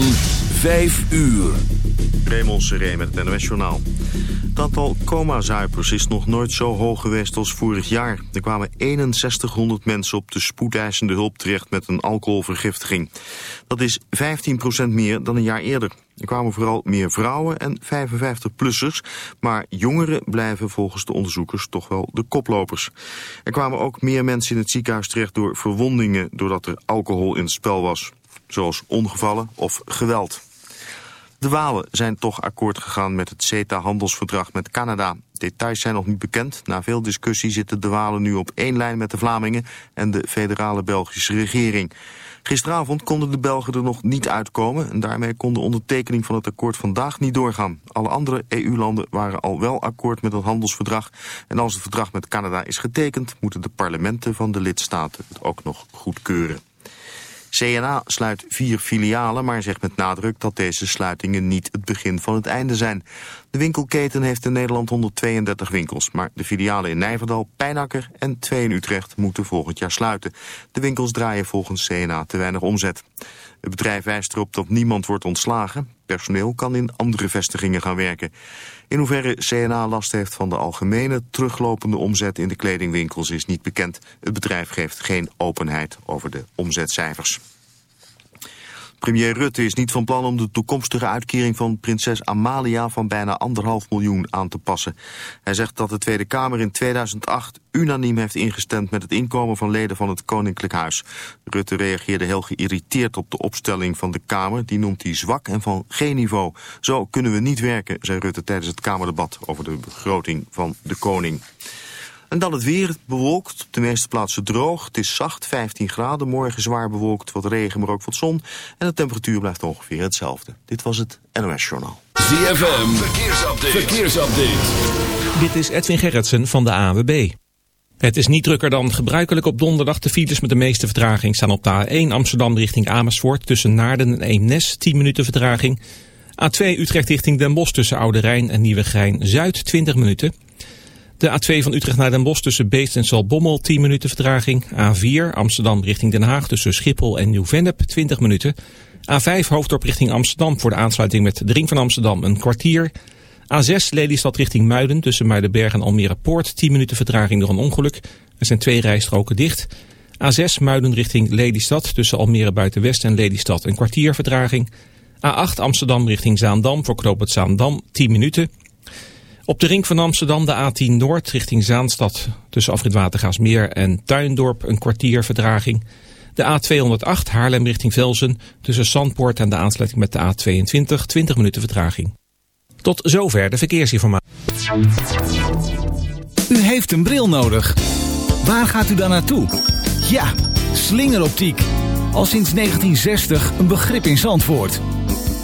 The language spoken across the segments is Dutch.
van 5 uur. Raymond Seré met het NOS Journaal. Het aantal coma-zuipers is nog nooit zo hoog geweest als vorig jaar. Er kwamen 6100 mensen op de spoedeisende hulp terecht met een alcoholvergiftiging. Dat is 15% meer dan een jaar eerder. Er kwamen vooral meer vrouwen en 55-plussers, maar jongeren blijven volgens de onderzoekers toch wel de koplopers. Er kwamen ook meer mensen in het ziekenhuis terecht door verwondingen doordat er alcohol in het spel was, zoals ongevallen of geweld. De Walen zijn toch akkoord gegaan met het CETA-handelsverdrag met Canada. Details zijn nog niet bekend. Na veel discussie zitten de Walen nu op één lijn met de Vlamingen en de federale Belgische regering. Gisteravond konden de Belgen er nog niet uitkomen... en daarmee kon de ondertekening van het akkoord vandaag niet doorgaan. Alle andere EU-landen waren al wel akkoord met het handelsverdrag... en als het verdrag met Canada is getekend... moeten de parlementen van de lidstaten het ook nog goedkeuren. CNA sluit vier filialen, maar zegt met nadruk dat deze sluitingen niet het begin van het einde zijn. De winkelketen heeft in Nederland 132 winkels, maar de filialen in Nijverdal, Pijnakker en twee in Utrecht moeten volgend jaar sluiten. De winkels draaien volgens CNA te weinig omzet. Het bedrijf wijst erop dat niemand wordt ontslagen. Personeel kan in andere vestigingen gaan werken. In hoeverre CNA last heeft van de algemene teruglopende omzet in de kledingwinkels is niet bekend. Het bedrijf geeft geen openheid over de omzetcijfers. Premier Rutte is niet van plan om de toekomstige uitkering van prinses Amalia van bijna anderhalf miljoen aan te passen. Hij zegt dat de Tweede Kamer in 2008 unaniem heeft ingestemd met het inkomen van leden van het Koninklijk Huis. Rutte reageerde heel geïrriteerd op de opstelling van de Kamer. Die noemt hij zwak en van geen niveau. Zo kunnen we niet werken, zei Rutte tijdens het Kamerdebat over de begroting van de koning. En dan het weer, bewolkt, op de meeste plaatsen droog. Het is zacht, 15 graden, morgen zwaar bewolkt, wat regen, maar ook wat zon. En de temperatuur blijft ongeveer hetzelfde. Dit was het NOS Journaal. ZFM, verkeersupdate. verkeersupdate. Dit is Edwin Gerritsen van de AWB. Het is niet drukker dan gebruikelijk op donderdag. De files met de meeste vertraging staan op de A1 Amsterdam richting Amersfoort... tussen Naarden en Eemnes, 10 minuten vertraging. A2 Utrecht richting Den Bosch tussen Oude Rijn en Nieuwegein-Zuid, 20 minuten... De A2 van Utrecht naar Den Bosch tussen Beest en Zalbommel 10 minuten vertraging. A4 Amsterdam richting Den Haag tussen Schiphol en Nieuw-Vennep 20 minuten. A5 Hoofddorp richting Amsterdam voor de aansluiting met de ring van Amsterdam een kwartier. A6 Lelystad richting Muiden tussen Muidenberg en Almere Poort 10 minuten vertraging door een ongeluk. Er zijn twee rijstroken dicht. A6 Muiden richting Lelystad tussen Almere Buitenwest en Lelystad een kwartier vertraging. A8 Amsterdam richting Zaandam voor knoop Zaandam 10 minuten. Op de ring van Amsterdam de A10 Noord richting Zaanstad tussen Afrit Watergaasmeer en Tuindorp een kwartier verdraging. De A208 Haarlem richting Velzen tussen Zandpoort en de aansluiting met de A22 20 minuten vertraging. Tot zover de verkeersinformatie. U heeft een bril nodig. Waar gaat u dan naartoe? Ja, slingeroptiek. Al sinds 1960 een begrip in Zandvoort.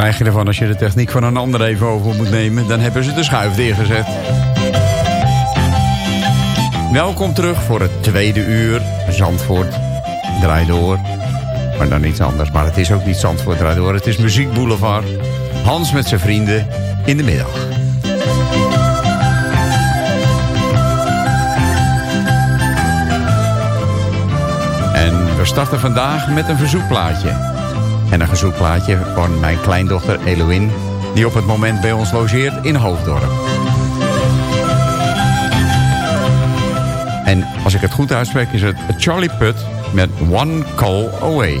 Krijg je ervan als je de techniek van een ander even over moet nemen? Dan hebben ze de schuif neergezet. Welkom terug voor het tweede uur. Zandvoort draai door. Maar dan iets anders. Maar het is ook niet Zandvoort draai door. Het is Muziek Boulevard. Hans met zijn vrienden in de middag. En we starten vandaag met een verzoekplaatje. En een verzoekplaatje van mijn kleindochter Eloïne... die op het moment bij ons logeert in Hoofddorp. En als ik het goed uitspreek is het Charlie Putt met One Call Away.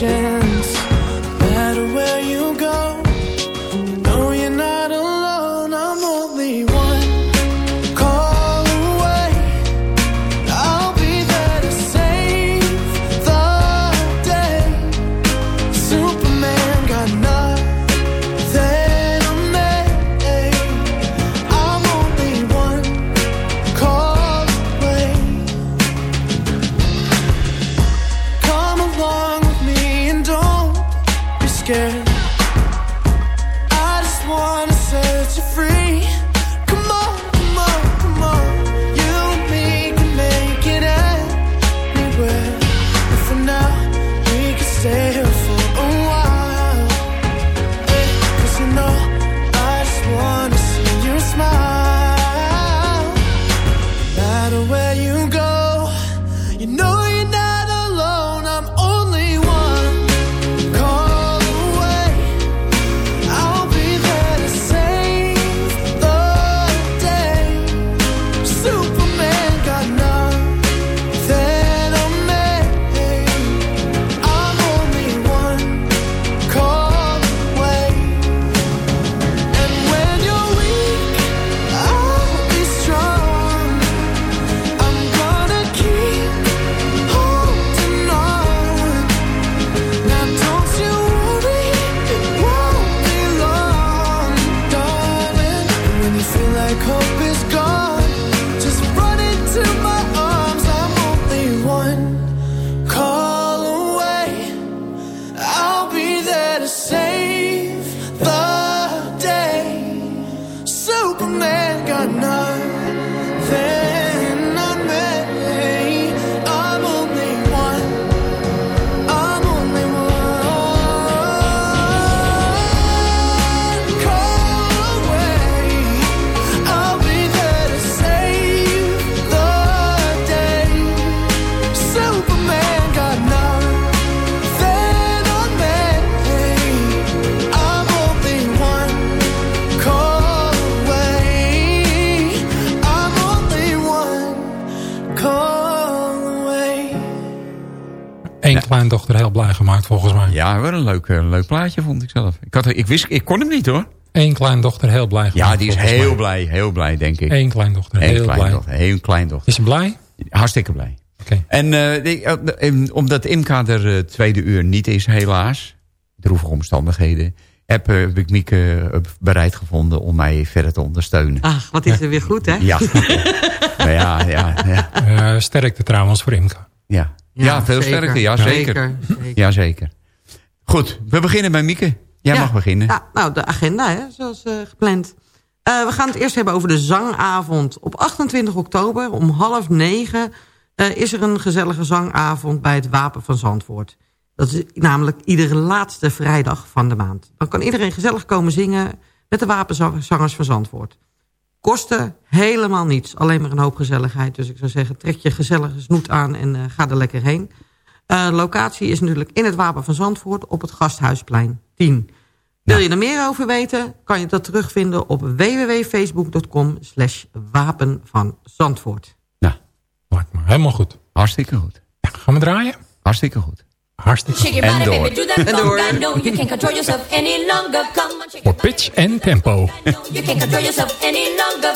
Chance. No matter where you go, you know gemaakt volgens mij. Ja, wel een leuk, eh, leuk plaatje vond ik zelf. Ik, had, ik, wist, ik kon hem niet hoor. Eén kleindochter heel blij gemaakt. Ja, die is heel mij. blij. Heel blij, denk ik. Eén kleindochter Heel heel blij. kleindochter. Heel kleindochter. Is ze blij? Hartstikke blij. Oké. En eh, eh, omdat Imka er tweede uur niet is, helaas, droevige omstandigheden, heb, eh, heb ik Mieke bereid gevonden om mij verder te ondersteunen. Ach, wat is er weer goed, hè? Ja. Nou ja, ja, ja, Eh, sterkte trouwens voor Imka. ja. Ja, veel zeker. sterker. Ja, zeker. Zeker, zeker. Ja, zeker. Goed, we beginnen bij Mieke. Jij Ja. mag beginnen. Ja, nou, de agenda, hè, zoals eh, gepland. Eh, we gaan het eerst hebben over de zangavond. Op 28 oktober om half negen eh, is er een gezellige zangavond bij het Wapen van Zandvoort. Dat is namelijk iedere laatste vrijdag van de maand. Dan kan iedereen gezellig komen zingen met de wapenzangers van Zandvoort. Kosten helemaal niets. Alleen maar een hoop gezelligheid. Dus ik zou zeggen, trek je gezellige snoet aan en uh, ga er lekker heen. Uh, locatie is natuurlijk in het Wapen van Zandvoort op het Gasthuisplein 10. Wil je er meer over weten, kan je dat terugvinden op www.facebook.com slash Wapen van Zandvoort. Nou, lijkt me helemaal goed. Hartstikke goed. Ja, gaan we draaien? Hartstikke goed. Hartstikke En door. En door. Voor pitch en tempo. You can't control yourself any longer.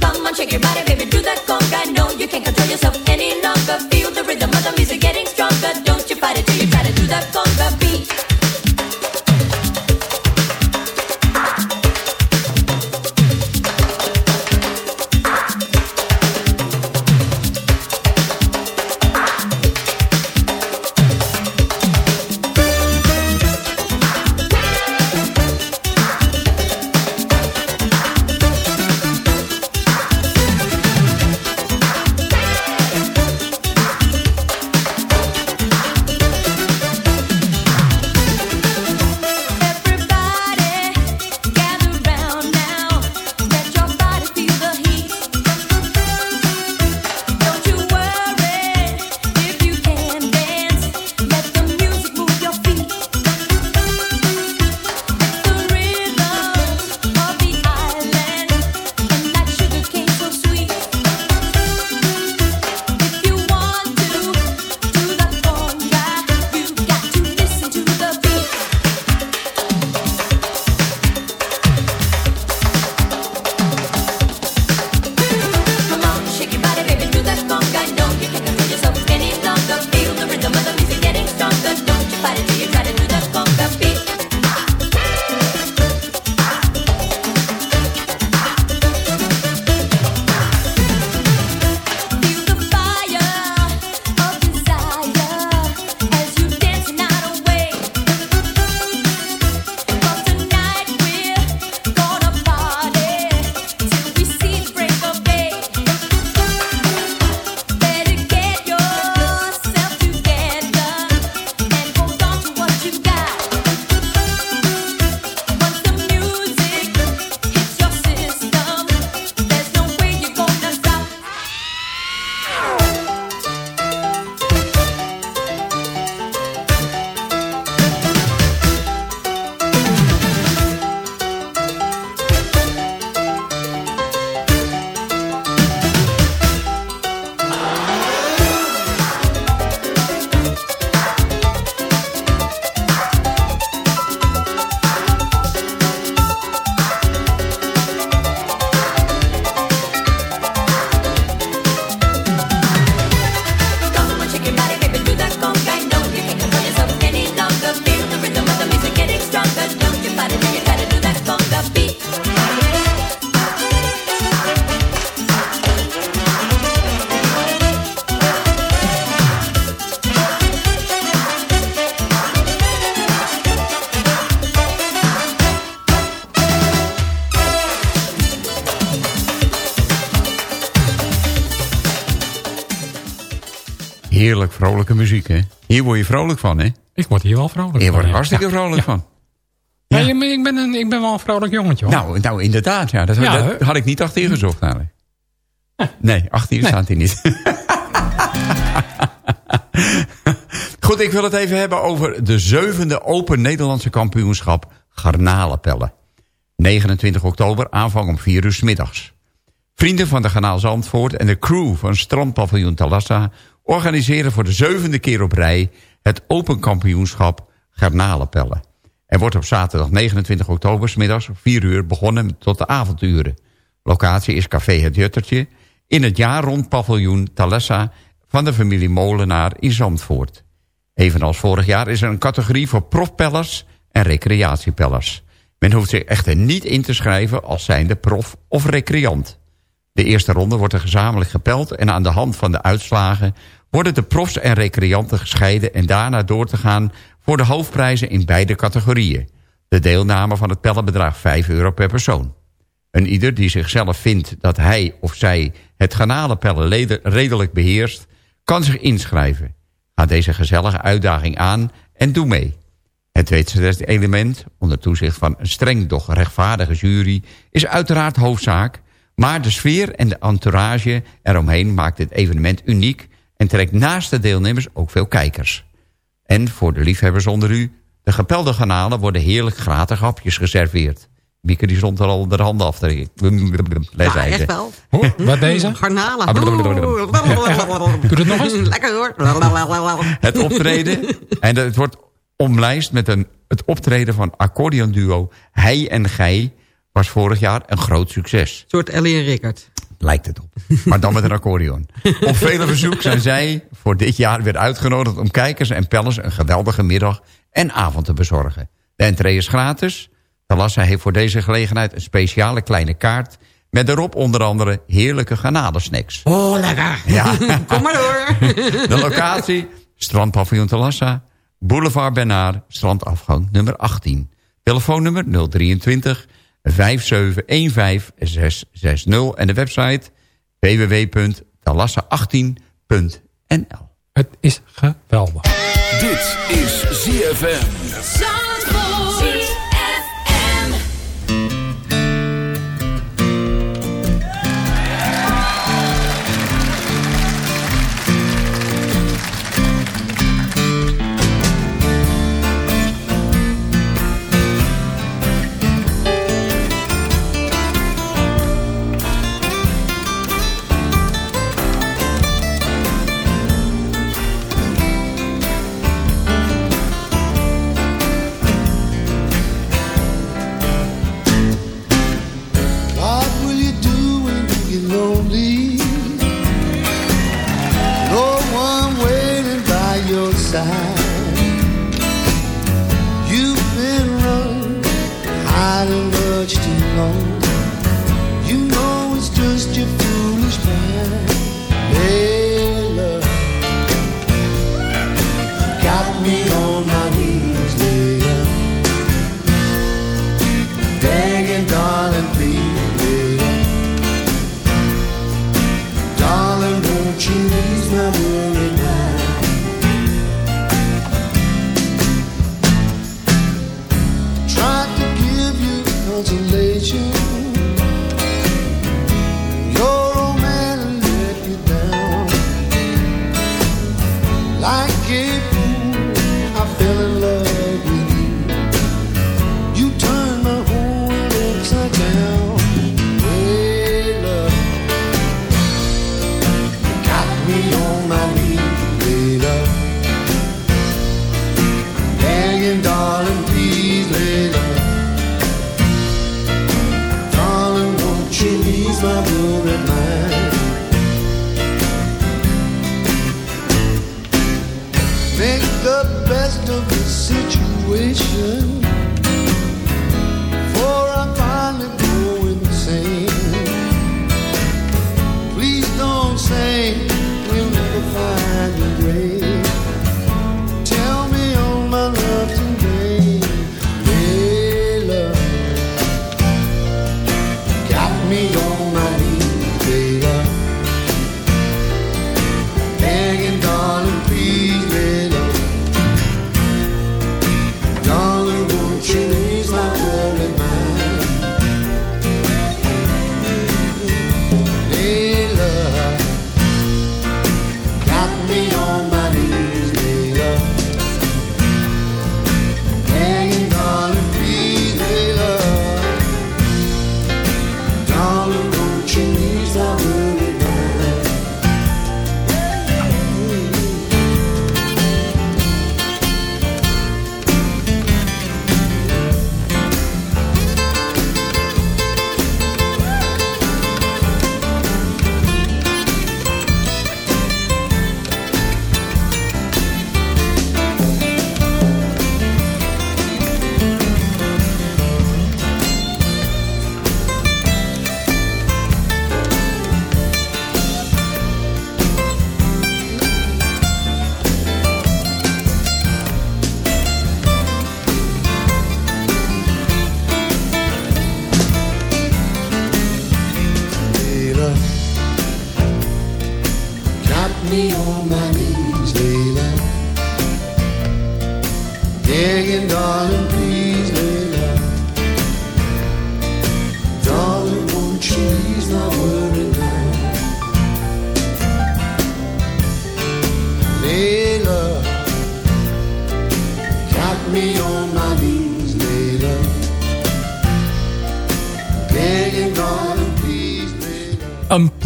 Come on, shake your body, baby, do that conga. No, you can't control yourself any longer. Feel the rhythm of the music that on the beat. Vrolijke muziek, hè? Hier word je vrolijk van, hè? Ik word hier wel vrolijk Je van, wordt er ja. hartstikke Ja. vrolijk van. Ja, je- ik, ben een, ik ben wel een vrolijk jongetje, hoor. Nou, nou inderdaad, ja. Dat, Ja, dat hè? had ik niet achter je gezocht, eigenlijk. Nee, achter je staat hij niet. Goed, ik wil het even hebben over de zevende Open Nederlandse kampioenschap garnalenpellen. 29 oktober, aanvang om 4 uur 's middags. Vrienden van de Garnaal Zandvoort en de crew van strandpaviljoen Talassa... organiseren voor de zevende keer op rij het Open Kampioenschap Garnalenpellen. Er wordt op zaterdag 29 oktober middags om 4 uur begonnen tot de avonduren. Locatie is Café Het Juttertje in het jaar rond paviljoen Talassa van de familie Molenaar in Zandvoort. Evenals vorig jaar is er een categorie voor profpellers en recreatiepellers. Men hoeft zich echter niet in te schrijven als zijnde prof of recreant. De eerste ronde wordt er gezamenlijk gepeld en aan de hand van de uitslagen worden de profs en recreanten gescheiden en daarna door te gaan voor de hoofdprijzen in beide categorieën. De deelname van het pellen bedraagt 5 euro per persoon. Een ieder die zichzelf vindt dat hij of zij het garnalenpellen redelijk beheerst... kan zich inschrijven. Ga deze gezellige uitdaging aan en doe mee. Het tweede element, onder toezicht van een streng doch rechtvaardige jury... is uiteraard hoofdzaak, maar de sfeer en de entourage eromheen... maakt dit evenement uniek en trekt naast de deelnemers ook veel kijkers. En voor de liefhebbers onder u... de gepelde garnalen worden heerlijk gratis hapjes geserveerd. Mieke die stond er al de handen af te Ja, echt wel. Wat deze? Garnalen. Doe het nog eens. Lekker hoor. Het optreden, en het wordt omlijst met een, het optreden van accordeonduo Hij en Gij... was vorig jaar een groot succes. Een soort Ellie en Rickert. Lijkt het op. Maar dan met een accordeon. Op vele verzoek zijn zij voor dit jaar weer uitgenodigd... om kijkers en pellers een geweldige middag en avond te bezorgen. De entree is gratis. Talassa heeft voor deze gelegenheid een speciale kleine kaart... met erop onder andere heerlijke garnalensnacks. Oh, lekker. Ja. Kom maar door. De locatie, Strandpaviljoen Talassa... Boulevard Bernard, strandafgang nummer 18. Telefoonnummer 023 5715 660 en de website www.talassa18.nl. Het is geweldig. Dit is ZFM.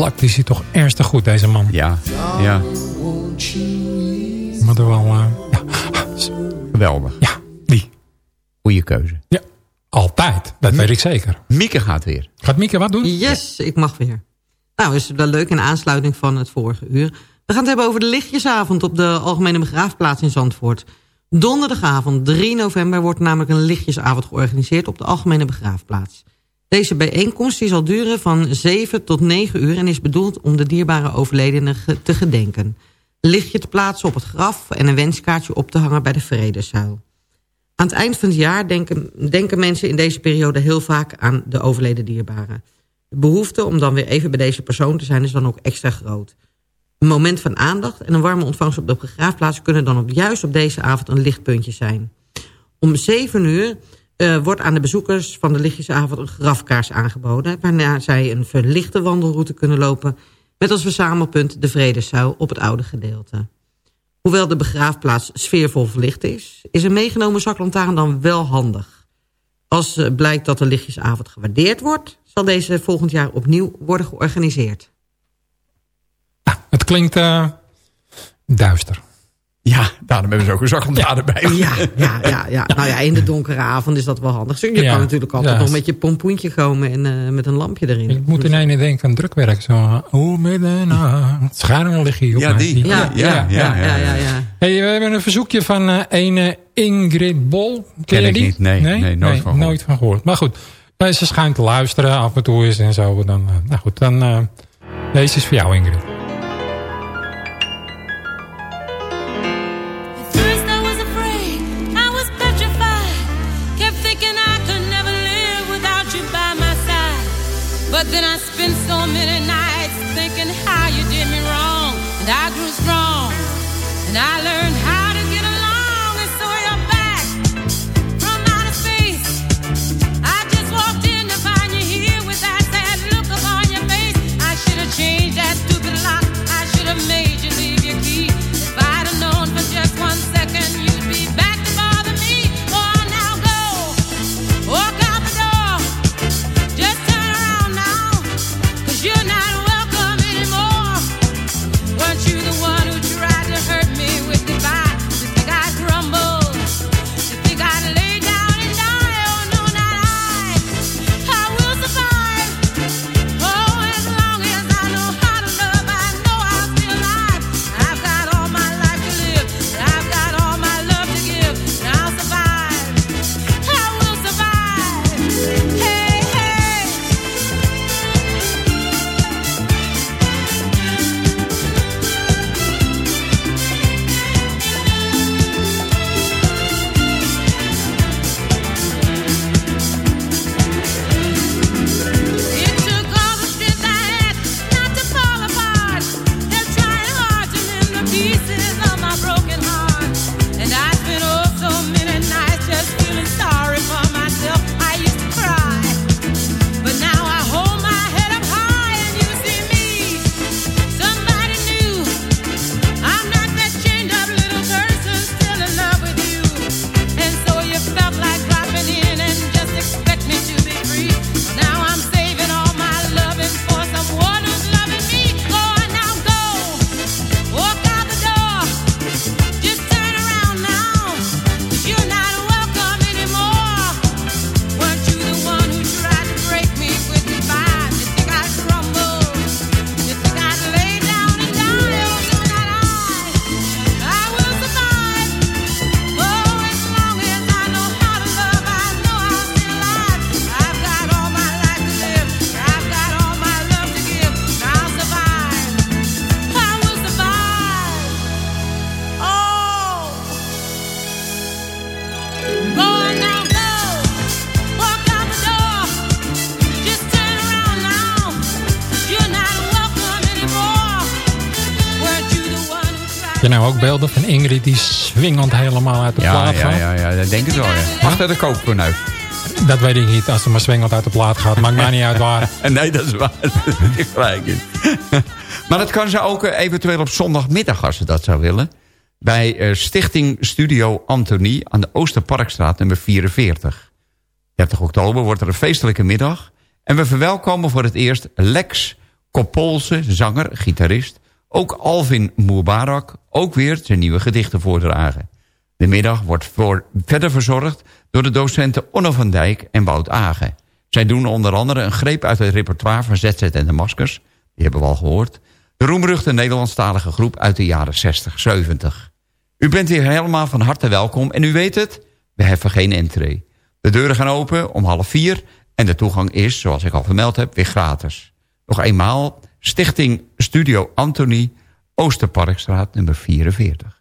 Unplugged is hij toch ernstig goed, deze man. Ja, ja. Maar er wel... eh, ja. Geweldig. ja, die. Goeie keuze. Ja, altijd. Dat weet ik zeker. Mieke gaat weer. Gaat Mieke wat doen? Yes, ik mag weer. Nou, is wel leuk in aansluiting van het vorige uur. We gaan het hebben over de lichtjesavond op de Algemene Begraafplaats in Zandvoort. Donderdagavond 3 november wordt namelijk een lichtjesavond georganiseerd op de Algemene Begraafplaats. Deze bijeenkomst die zal duren van 7 tot 9 uur en is bedoeld om de dierbare overledenen te gedenken. Een lichtje te plaatsen op het graf en een wenskaartje op te hangen bij de Vredeszuil. Aan het eind van het jaar denken, denken mensen in deze periode heel vaak aan de overleden dierbaren. De behoefte om dan weer even bij deze persoon te zijn is dan ook extra groot. Een moment van aandacht en een warme ontvangst op de begraafplaats... kunnen dan op, juist op deze avond een lichtpuntje zijn. Om 7 uur eh, wordt aan de bezoekers van de lichtjesavond een grafkaars aangeboden... waarna zij een verlichte wandelroute kunnen lopen... met als verzamelpunt de Vredeszuil op het oude gedeelte. Hoewel de begraafplaats sfeervol verlicht is... is een meegenomen zaklantaarn dan wel handig. Als eh, blijkt dat de lichtjesavond gewaardeerd wordt... zal deze volgend jaar opnieuw worden georganiseerd. Het klinkt eh, duister. Ja, daarom hebben ze ook een zaklantaarn erbij. Ja, ja, ja, ja. Nou ja, in de donkere avond is dat wel handig. Je Ja. kan natuurlijk altijd Ja. nog met je pompoentje komen en eh, met een lampje erin. Ik moet in ene denken aan drukwerk. Zo, oh, middernacht. Schermen liggen hier op Ja, die. Ja, ja, ja, ja, ja, ja. Hey, we hebben een verzoekje van eh ene Ingrid Bol. Ken, Ken je ik die? niet. Nee, nee, nooit van gehoord. nooit van gehoord. Maar goed, eh, ze schijnt te luisteren af en toe eens en zo. Dan, eh, nou goed, dan, eh, deze is voor jou Ingrid. and I learned how. Beelden van Ingrid die swingend helemaal uit de Ja, plaat ja, gaat? ja, ja, dat denk ik wel, ja. Achter de kookfornuis. Dat weet ik niet. Als ze maar swingend uit de plaat gaat. Maakt mij niet uit waar. Nee, dat is waar. Je gelijk in. maar dat kan ze ook eh, eventueel op zondagmiddag, als ze dat zou willen. Bij eh, Stichting Studio Anthony aan de Oosterparkstraat nummer 44. 30 oktober wordt er een feestelijke middag. En we verwelkomen voor het eerst Lex Kopolse, zanger, gitarist. Ook Alvin Mubarak, ook weer zijn nieuwe gedichten voordragen. De middag wordt verder verzorgd door de docenten Onno van Dijk en Wout Agen. Zij doen onder andere een greep uit het repertoire van ZZ en de Maskers. Die hebben we al gehoord. De roemruchte Nederlandstalige groep uit de jaren 60, 70. U bent hier helemaal van harte welkom en u weet het, we hebben geen entree. De deuren gaan open om half vier en de toegang is, zoals ik al vermeld heb, weer gratis. Nog eenmaal, Stichting Studio Anthony, Oosterparkstraat nummer 44.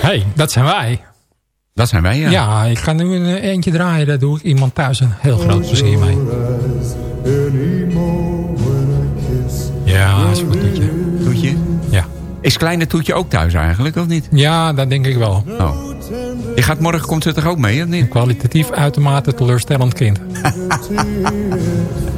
hey, dat zijn wij. Dat zijn wij, ja. Ja, ik ga nu een eh, eentje draaien. Daar doe ik iemand thuis een heel groot plezier mee. Ja, is goed toetje. Toetje? Ja. Is kleine Toetje ook thuis eigenlijk, of niet? Ja, dat denk ik wel. Oh. Je gaat morgen, komt ze toch ook mee, of niet? Kwalitatief uitermate teleurstellend kind.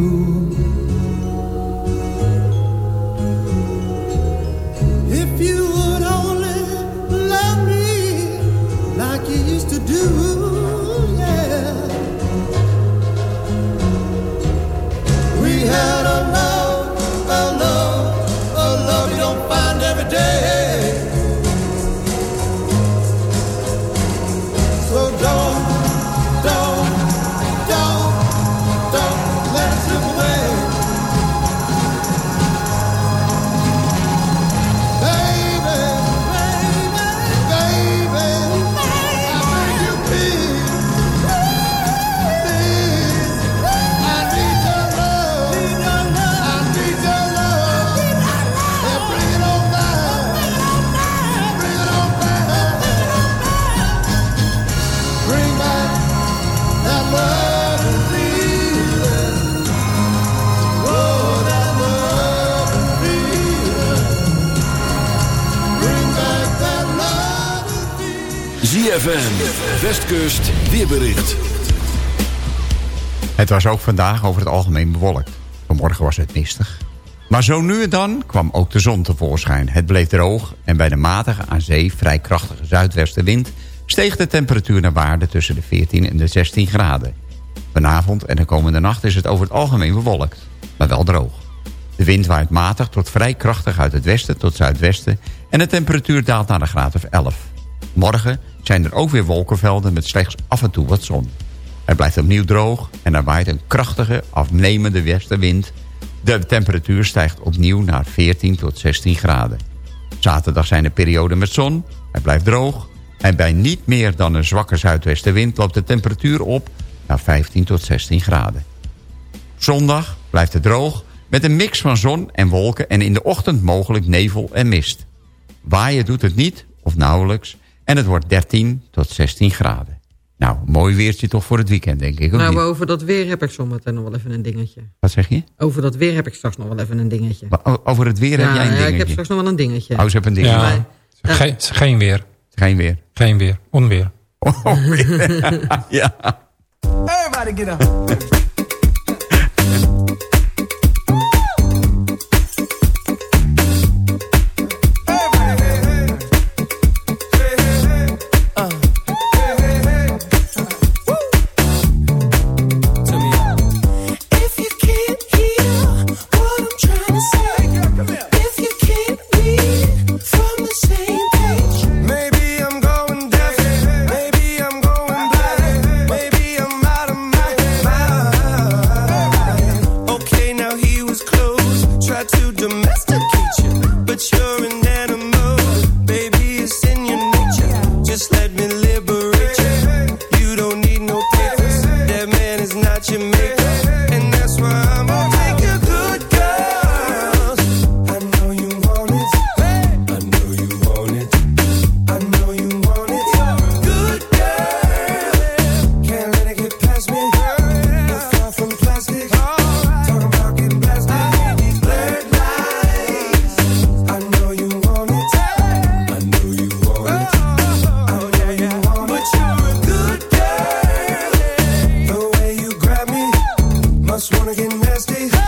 Westkust, weerbericht. Het was ook vandaag over het algemeen bewolkt. Vanmorgen was het mistig. Maar zo nu en dan kwam ook de zon tevoorschijn. Het bleef droog en bij de matige aan zee vrij krachtige zuidwestenwind... steeg de temperatuur naar waarde tussen de 14 en de 16 graden. Vanavond en de komende nacht is het over het algemeen bewolkt, maar wel droog. De wind waait matig tot vrij krachtig uit het westen tot zuidwesten... en de temperatuur daalt naar een graad of 11. Morgen zijn er ook weer wolkenvelden met slechts af en toe wat zon. Het blijft opnieuw droog en er waait een krachtige, afnemende westenwind. De temperatuur stijgt opnieuw naar 14 tot 16 graden. Zaterdag zijn er perioden met zon. Hij blijft droog. En bij niet meer dan een zwakke zuidwestenwind... loopt de temperatuur op naar 15 tot 16 graden. Zondag blijft het droog met een mix van zon en wolken... en in de ochtend mogelijk nevel en mist. Waaien doet het niet, of nauwelijks... en het wordt 13 tot 16 graden. Nou, mooi weertje toch voor het weekend, denk ik. Ook Nou, niet? over dat weer heb ik zometeen nog wel even een dingetje. Wat zeg je? Over dat weer heb ik straks nog wel even een dingetje. Over het weer heb Ja, jij een ja, dingetje? ik heb straks nog wel een dingetje. Oh, ze hebben een dingetje. Ja, Geen, geen weer. Geen weer. Geen weer. Onweer. ja. Everybody get up. Must wanna get nasty.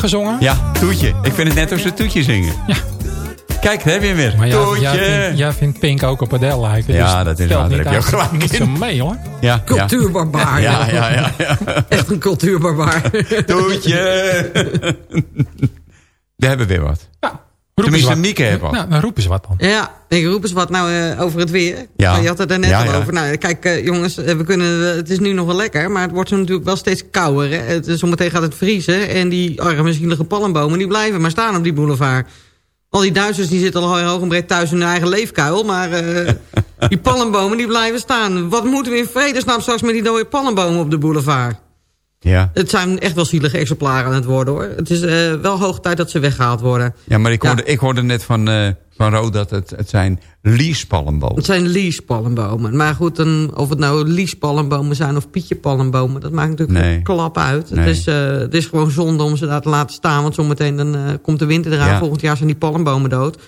Toetje gezongen. Ja, toetje. Ik vind het net als ze toetje zingen. Ja. Kijk, daar heb je hem weer. Maar jij, toetje. jij, vindt, jij vindt Pink ook op Adele lijken. Ja, dus dat is waar, daar heb je ook niet zo mee hoor. Ja, ja. Cultuurbarbaar. Ja, ja, ja. ja. Echt een cultuurbarbaar. Toetje. We hebben weer wat. Eens Tenminste, wat. Mieke heeft wat. Nou, dan roep eens wat dan. Ja, ik roep eens wat nou eh, over het weer. Ja. Nou, je had het er net Ja, al ja. over. Nou, kijk eh, jongens, eh, we kunnen, het is nu nog wel lekker, maar het wordt zo natuurlijk wel steeds kouder. Hè? Het, zometeen gaat het vriezen en die arme zielige palmbomen die blijven maar staan op die boulevard. Al die Duitsers die zitten al hoog en breed thuis in hun eigen leefkuil. Maar eh, die palmbomen die blijven staan. Wat moeten we in vredesnaam straks met die dode palmbomen op de boulevard? Ja. Het zijn echt wel zielige exemplaren aan het worden hoor. Het is eh, wel hoog tijd dat ze weggehaald worden. Ja, maar ik hoorde, ik hoorde net van, eh van Ro dat het, het zijn liespalmbomen. Het zijn liespalmbomen. Maar goed, of het nou liespalmbomen zijn of pietjepalmbomen... dat maakt natuurlijk Nee. een klap uit. Nee. Het, is, eh, het is gewoon zonde om ze daar te laten staan... want zometeen dan, komt de winter eraan. Ja. Volgend jaar zijn die palmbomen dood.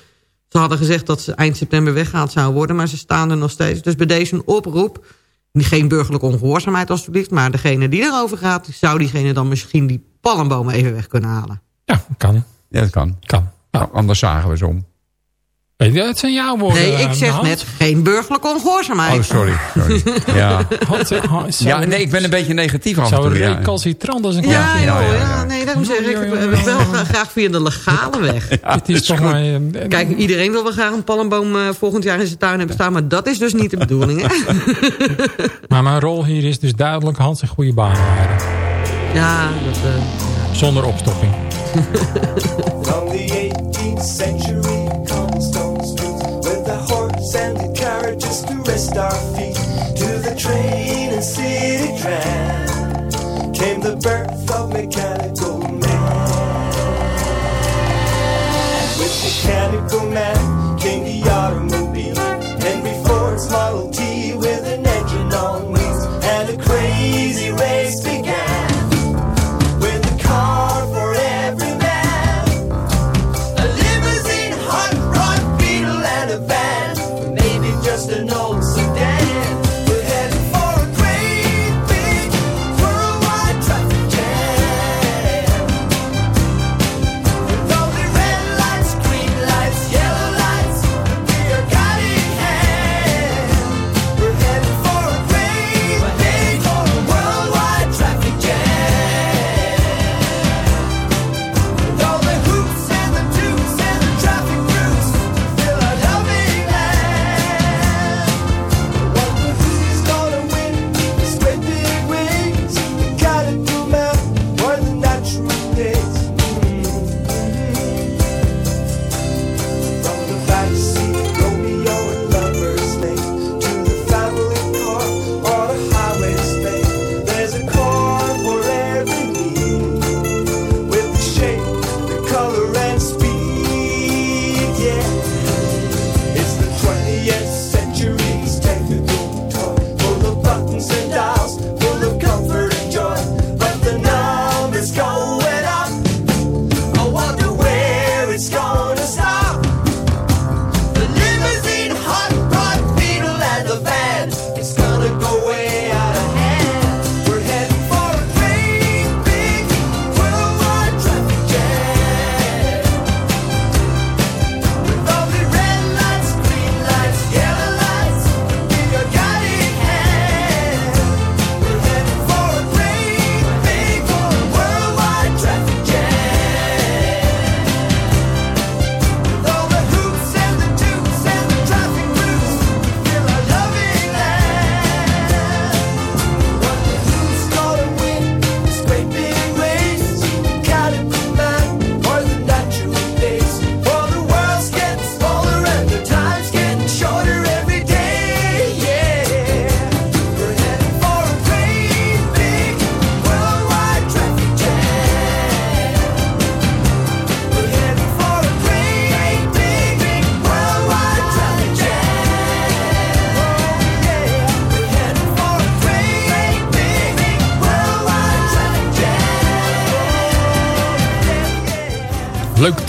Ze hadden gezegd dat ze eind september weggehaald zouden worden... maar ze staan er nog steeds. Dus bij deze een oproep... geen burgerlijke ongehoorzaamheid alstublieft... maar degene die erover gaat... zou diegene dan misschien die palmbomen even weg kunnen halen. Ja, kan. Ja, dat kan. Kan. Anders zagen we ze om. Het zijn jouw woorden. Nee, ik eh, zeg net geen burgerlijke ongehoorzaamheid. Oh, sorry. sorry. Ja. Eh, ja, nee, ik ben een beetje negatief af en Zo toe. Ja. recalcitrant als een Ja, ja, ja, ja. nee, daarom zeg ik, ik wil wel graag via de legale weg. Het is toch maar... eh, Kijk, iedereen wil wel graag een palmboom eh, volgend jaar in zijn tuin hebben staan... maar dat is dus niet de bedoeling, hè? Maar mijn rol hier is dus duidelijk Hans een goede baan rijden. Ja, dat... eh, Zonder opstopping. From the 18th century, our feet, to the train and city tram, came the birth of mechanical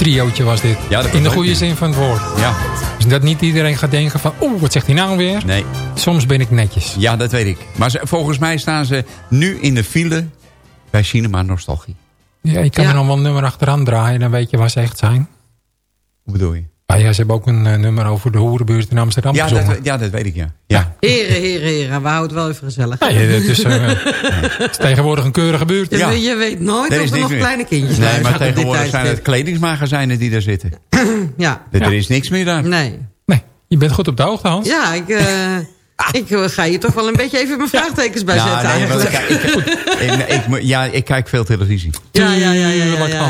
triootje was dit. Ja, In de goede zin van het woord. Ja. Dus dat niet iedereen gaat denken van... Oeh, wat zegt hij nou weer? Nee. Soms ben ik netjes. Ja, dat weet ik. Maar ze- volgens mij staan ze nu in de file bij Cinema Nostalgie. Ja, je kan Ja. er nog wel een nummer achteraan draaien. Dan weet je waar ze echt zijn. Hoe bedoel je? Ah, ja, ze hebben ook een eh, nummer over de hoerenbuurt in Amsterdam Ja, gezongen. dat, ja, dat weet ik, ja. ja. Heren, heren, heren, we houden het wel even gezellig. Nee, het is, eh, het is tegenwoordig een keurige buurt. Je, Ja. weet- je weet nooit Er of er nog meer. kleine kindjes Nee, luisteren maar tegenwoordig zijn het kledingsmagazijnen die daar zitten. Ja, Er Ja. is niks meer daar. nee. Nee, je bent goed op de hoogte, Hans. Ja, ik, eh, Ik eh, ga hier toch wel een beetje even mijn vraagtekens bij zetten Ja, nee, ik, ik, ik- ik ja, ik kijk veel televisie. Ja, ja, ja. ja, ja,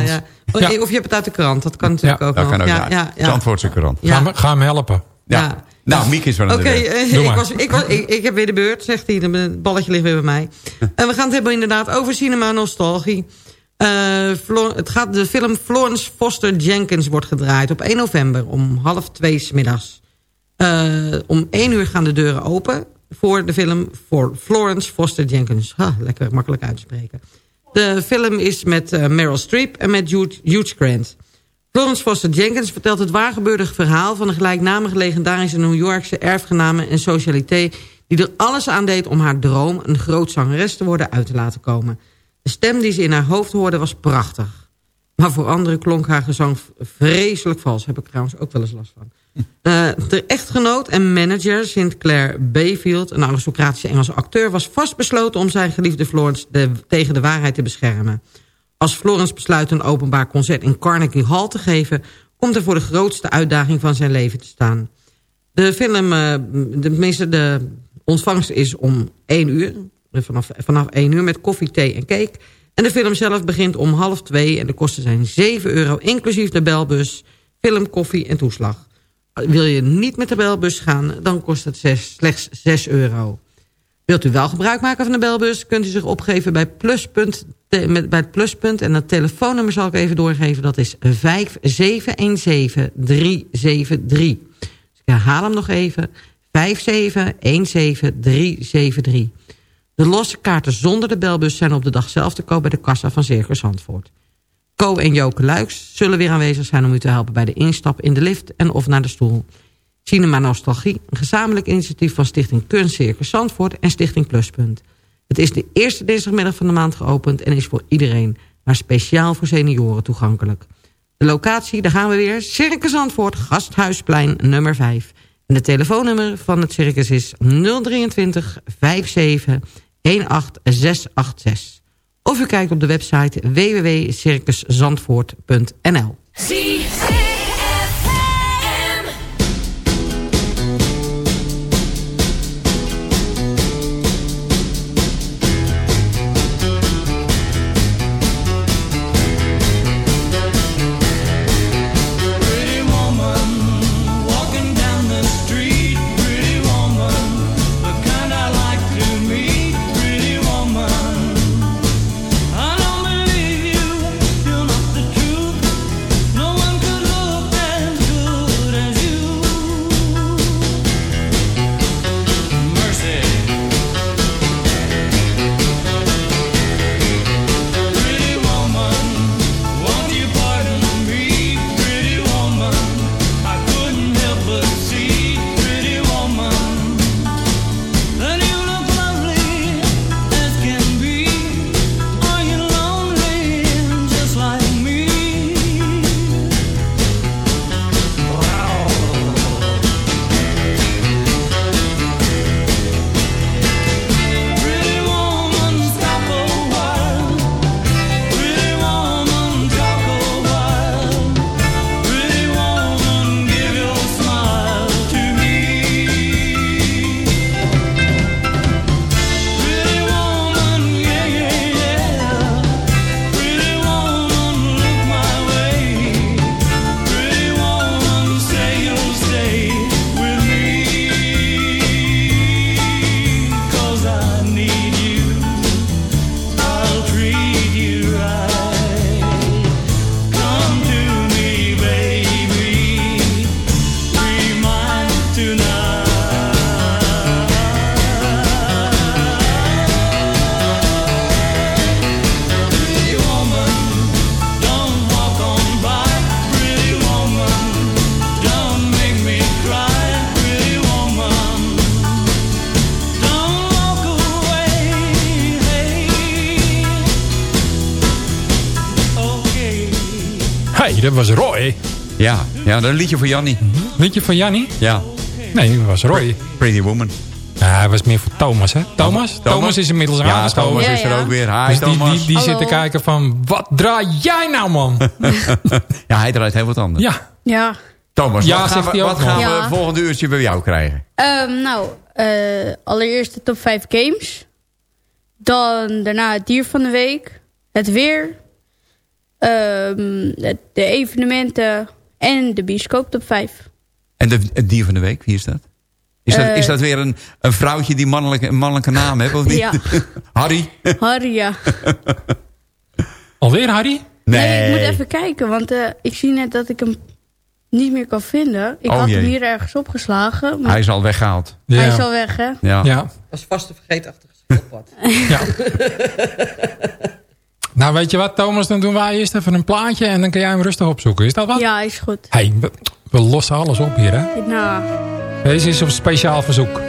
ja, Of je hebt het uit de krant. Dat kan natuurlijk ook Dat wel. kan ook, ja, ja. ja. Zandvoortse krant. Ja. Ga, me- ga hem helpen. Ja. Ja. Nou, Miek is wel aan Oké, de eh, Doe ik, maar. was, ik, was, ik, ik heb weer de beurt, zegt hij. Het balletje ligt weer bij mij. En we gaan het hebben inderdaad over cinema nostalgie. Eh, het gaat, de film Florence Foster Jenkins wordt gedraaid op 1 november om half twee 's middags. Eh, om 1 uur gaan de deuren open voor de film voor Florence Foster Jenkins. Ha, lekker makkelijk uit te spreken. De film is met eh, Meryl Streep en met Hugh, Grant. Florence Foster Jenkins vertelt het waargebeurde verhaal... van de gelijknamige legendarische New Yorkse erfgename en socialité... die er alles aan deed om haar droom een groot zangeres te worden uit te laten komen. De stem die ze in haar hoofd hoorde was prachtig. Maar voor anderen klonk haar gezang vreselijk vals. Heb ik trouwens ook wel eens last van. Eh, de echtgenoot en manager Sinclair Bayfield... een aristocratische Engelse acteur... was vastbesloten om zijn geliefde Florence tegen de waarheid te beschermen. Als Florence besluit een openbaar concert in Carnegie Hall te geven... komt er voor de grootste uitdaging van zijn leven te staan. De film, eh, de, de ontvangst is om 1 uur. Vanaf, vanaf 1 uur met koffie, thee en cake. En de film zelf begint om half 2 en de kosten zijn 7 euro... inclusief de belbus, film, koffie en toeslag. Wil je niet met de belbus gaan, dan kost het slechts 6 euro. Wilt u wel gebruik maken van de belbus... kunt u zich opgeven bij, pluspunt, met, bij het pluspunt. En dat telefoonnummer zal ik even doorgeven. Dat is 5717373. Dus ik herhaal hem nog even. 5717373. De losse kaarten zonder de belbus zijn op de dag zelf te koop... bij de kassa van Circus Zandvoort. Co en Joke Luiks zullen weer aanwezig zijn... om u te helpen bij de instap in de lift en of naar de stoel. Cinema Nostalgie, een gezamenlijk initiatief van Stichting Kunstcircus Zandvoort en Stichting Pluspunt. Het is de eerste dinsdagmiddag van de maand geopend en is voor iedereen, maar speciaal voor senioren toegankelijk. De locatie, daar gaan we weer, Circus Zandvoort, Gasthuisplein nummer 5. En de telefoonnummer van het circus is 023 57 18686. Of u kijkt op de website www.circuszandvoort.nl. Ja, dat een liedje voor Jannie. Liedje van Jannie? Ja. Nee, dat was Roy. Pretty Woman. Ja, hij was meer voor Thomas, hè? Thomas? Thomas, is inmiddels Ja, aangeschoven. Thomas is er ook weer. Hi, dus die, Thomas. die, die zit te kijken van, wat draai jij nou, man? ja, hij draait heel wat anders. ja. Ja, Thomas, Ja, wat gaan, we, wat gaan volgende uurtje bij jou krijgen? Ehm, nou, eh, allereerst de top 5 games. Dan daarna het dier van de week. Het weer. ehm, het- de evenementen. En de bioscoop top 5. En de, het dier van de week, wie is dat? Is dat, Eh, is dat weer een, een vrouwtje die mannelijke, een mannelijke naam heeft, of niet? Ja. Harry? Harry, ja. Alweer, Harry? Nee, ik moet even kijken. Want eh, ik zie net dat ik hem niet meer kan vinden. Ik Oh, had hem hier ergens opgeslagen. Maar Hij is al weggehaald. hij is al weg, hè? Ja. ja. Dat is vast een vergeetachtige schildpad. Nou, weet je wat, Thomas? Dan doen wij eerst even een plaatje en dan kan jij hem rustig opzoeken. Is dat wat? Ja, is goed. Hey, we, we lossen alles op hier, hè? Nou, Deze is op speciaal verzoek.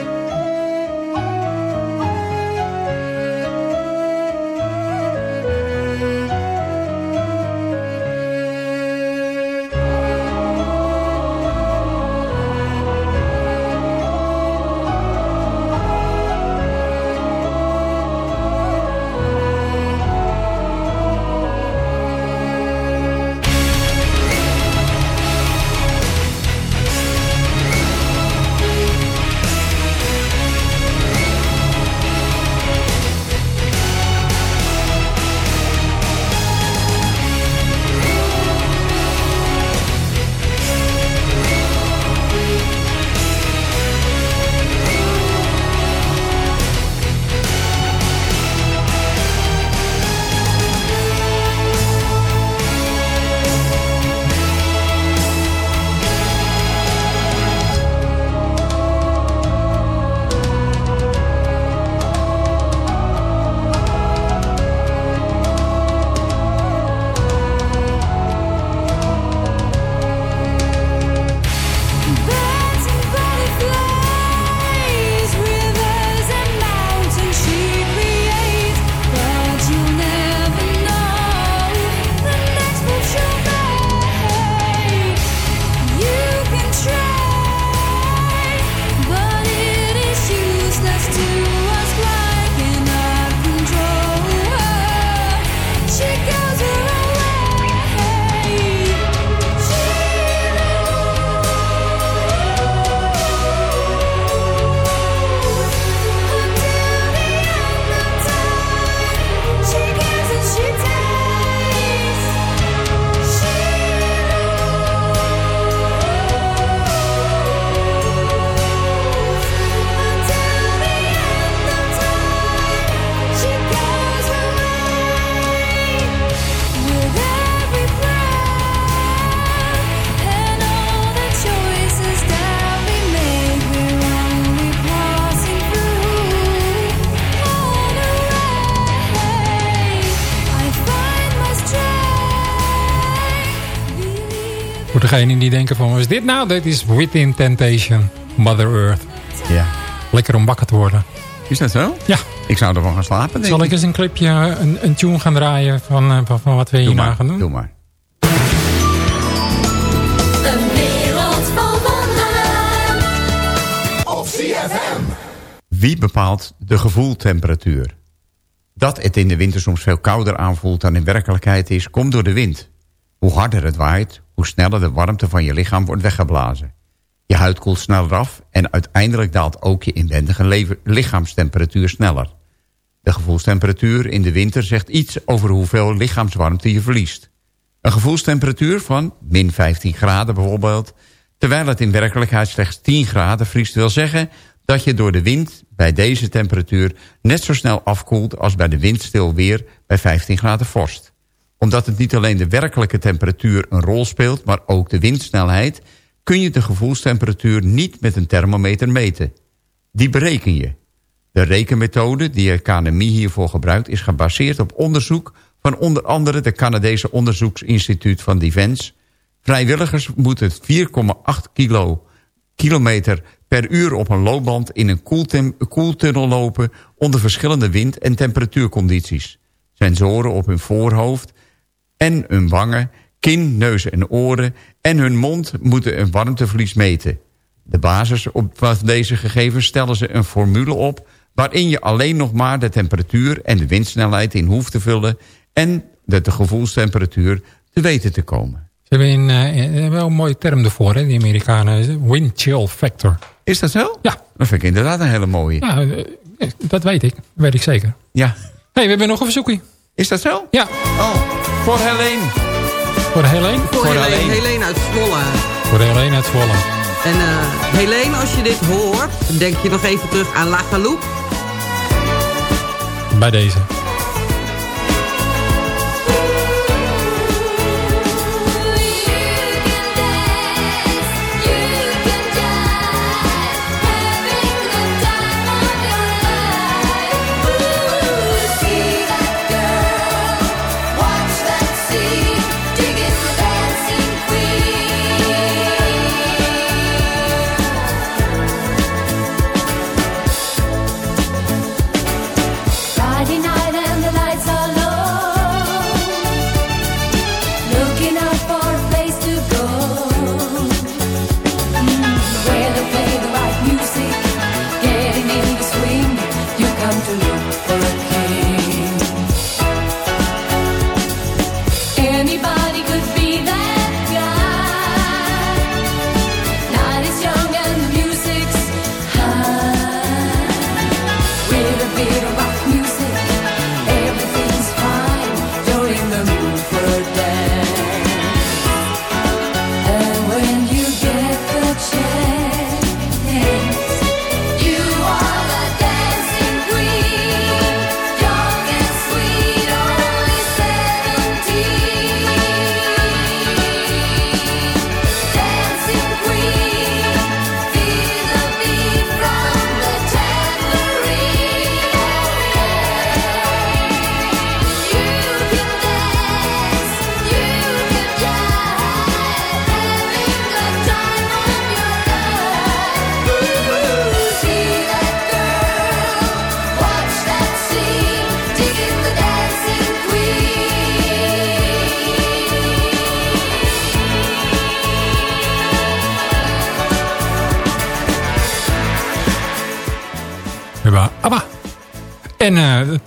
Degenen die denken van, wat is dit nou? Dit is Within Temptation, Mother Earth. Ja. Lekker om wakker te worden. Is dat zo? Ja. Ik zou ervan gaan slapen, denk Zal ik eens een clipje, een, een tune gaan draaien van, eh, van, van wat we hierna maar, gaan doen? Doe maar. Een wereld van wonderen. Op CFM. Wie bepaalt de gevoeltemperatuur? Dat het in de winter soms veel kouder aanvoelt dan in werkelijkheid is, komt door de wind. Hoe harder het waait, hoe sneller de warmte van je lichaam wordt weggeblazen. Je huid koelt sneller af en uiteindelijk daalt ook je inwendige lichaamstemperatuur sneller. De gevoelstemperatuur in de winter zegt iets over hoeveel lichaamswarmte je verliest. Een gevoelstemperatuur van min 15 graden bijvoorbeeld... terwijl het in werkelijkheid slechts 10 graden vriest wil zeggen... dat je door de wind bij deze temperatuur net zo snel afkoelt... als bij de windstil weer bij 15 graden vorst. Omdat het niet alleen de werkelijke temperatuur een rol speelt... maar ook de windsnelheid... kun je de gevoelstemperatuur niet met een thermometer meten. Die bereken je. De rekenmethode die het KNMI hiervoor gebruikt... is gebaseerd op onderzoek van onder andere... de Canadese onderzoeksinstituut van Defense. Vrijwilligers moeten 4,8 kilo, kilometer per uur op een loopband... in een koeltunnel lopen onder verschillende wind- en temperatuurcondities. Sensoren op hun voorhoofd en hun wangen, kin, neus en oren... en hun mond moeten een warmteverlies meten. De basis op van deze gegevens stellen ze een formule op... waarin je alleen nog maar de temperatuur en de windsnelheid in hoeft te vullen... en de, de gevoelstemperatuur te weten te komen. hebben een, eh, wel een mooie term ervoor, hè, die Amerikanen. Wind chill factor. Is dat zo? Ja. Dat vind ik inderdaad een hele mooie. Ja, eh, dat weet ik. weet ik zeker. Ja. hey, we hebben nog een verzoekje. Is dat zo? Ja. Oh, voor Helene. Voor Helene? Voor Helene, Helene uit Zwolle. Voor Helene uit Zwolle. En eh Helene, als je dit hoort, denk je nog even terug aan La. Bij deze.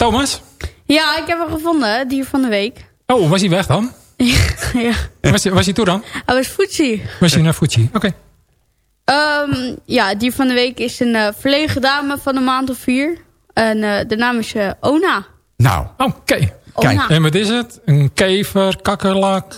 Thomas? Ja, ik heb hem gevonden, dier van de week. Oh, was hij weg dan? ja, Was hij, was hij toe dan? hij was Fuji. Was hij naar Fuji? Oké. Ehm, ja, dier van de week is een eh verlegen dame van een maand of vier. En eh, de naam is eh, Ona. Nou. Oké. Ona. En wat is het? Een kever, kakkerlak,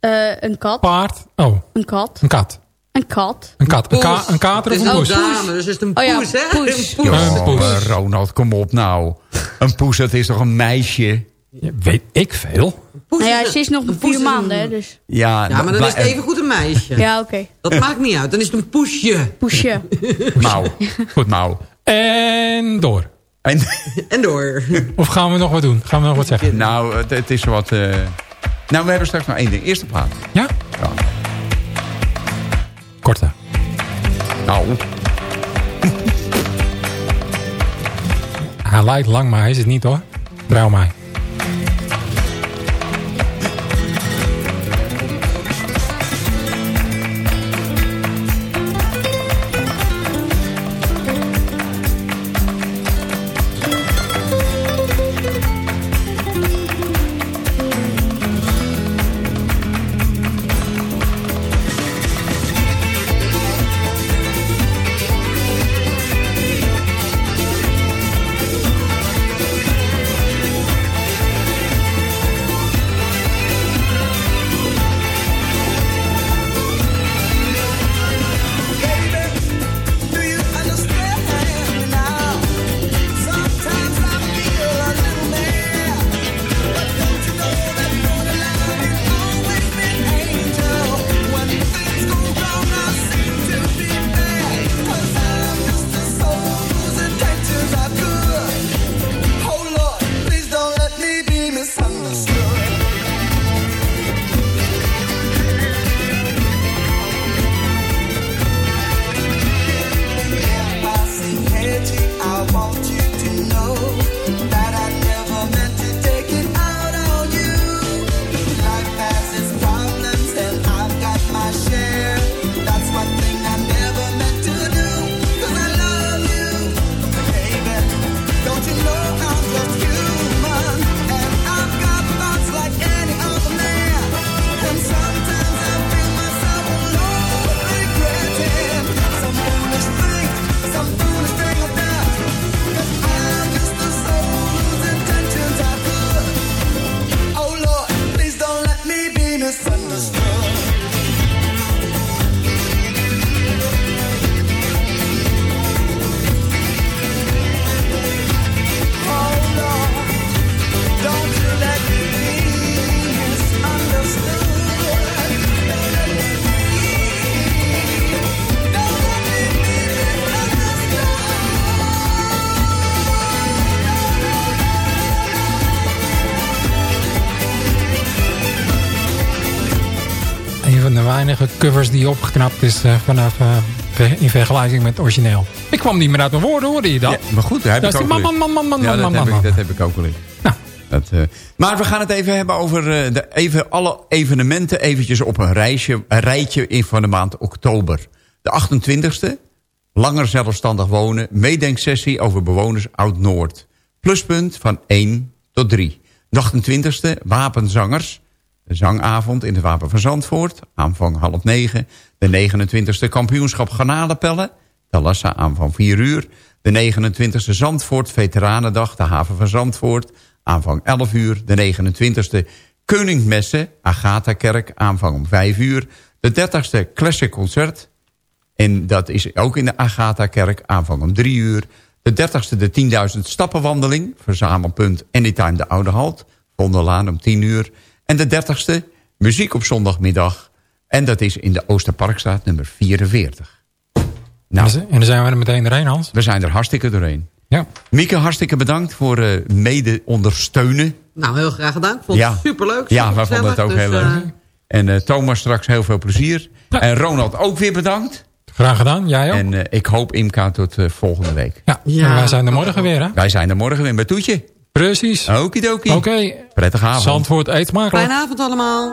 Eh, een kat. paard? Oh, Een kat. een kat. Een kat. Een kat. Een, ka een kater Het of is een een poes? dame, dus het is een Oh ja, poes, hè? poes. Een poes. Ronald, kom op nou. Een poes, dat is toch een meisje? Ja, weet ik veel. Poes Nou ja, ze is nog een vier een- maanden, hè, dus. Ja, Ja, maar dan is het even goed een meisje. Ja, oké. Dat maakt niet uit, dan is het een poesje. Poesje. Mouw. Goed. Mouw. En door. En, En door. Of gaan we nog wat doen? Gaan we nog wat zeggen? nou, het, het is wat... eh, Nou, we hebben straks nog één ding. Eerste plaat. Ja? Ja. Korte. Nou, Hij lijkt lang, maar is het niet hoor. Trouw mij. Covers die opgeknapt is eh, vanaf, eh, in vergelijking met het origineel. Ik kwam niet meer uit mijn woorden, hoorde je dat? Ja, maar goed, daar heb Dat ik is ook die man, wel man, man, man, Ja, man, dat, man, heb man. ik, dat heb ik ook wel eens. Dat, eh, maar we gaan het even hebben over de, even alle evenementen eventjes op een, reisje, een rijtje in van de maand oktober. De 28e, langer zelfstandig wonen, meedenksessie over bewoners Oud-Noord. Pluspunt van 1 tot 3. De 28e, wapenzangers, de zangavond in het Wapen van Zandvoort, aanvang half 9. De 29e, kampioenschap granalenpellen, Talassa aanvang 4 uur. De 29e Zandvoort Veteranendag, de haven van Zandvoort, aanvang 11 uur. De 29e Koningsmessen, Agatha-kerk, aanvang om 5 uur. De 30e Classic Concert, en dat is ook in de Agatha-kerk, aanvang om 3 uur. De 30e de 10.000 stappenwandeling, verzamelpunt Anytime de Oude Halt, Vondellaan om 10 uur. En de 30e muziek op zondagmiddag, en dat is in de Oosterparkstraat nummer 44. Nou, En dan zijn we er meteen doorheen, Hans. we zijn er hartstikke doorheen. Ja. Mieke, hartstikke bedankt voor eh, mede-ondersteunen. Nou, heel graag gedaan. Ik vond Ja. het superleuk. Ja, we vonden het ook Dus, heel leuk. eh, En eh, Thomas straks heel veel plezier. En Ronald ook weer bedankt. Graag gedaan, jij ook. En eh, ik hoop Imka tot volgende week. Ja, en wij zijn er morgen weer, hè? Wij zijn er morgen weer bij Toetje. Precies. Okidoki. Oké. Prettige avond. Zandvoort, eet smakelijk. Fijne avond allemaal.